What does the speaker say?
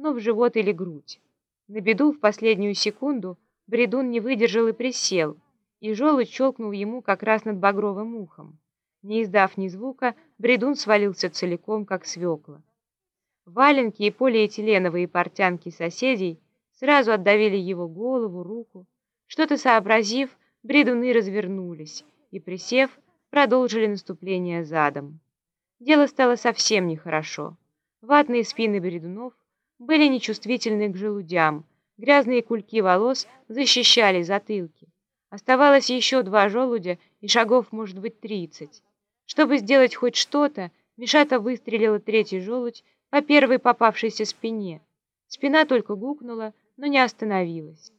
но в живот или грудь. На беду в последнюю секунду бредун не выдержал и присел, и желудь щелкнул ему как раз над багровым ухом. Не издав ни звука, бредун свалился целиком, как свекла. Валенки и полиэтиленовые портянки соседей сразу отдавили его голову, руку. Что-то сообразив, бредуны развернулись и, присев, продолжили наступление задом. Дело стало совсем нехорошо. Ватные спины бредунов были нечувствительны к желудям, грязные кульки волос защищали затылки. Оставалось еще два желудя, и шагов может быть тридцать. Чтобы сделать хоть что-то, Мишата выстрелила третий желудь по первой попавшейся спине. Спина только гукнула, но не остановилась.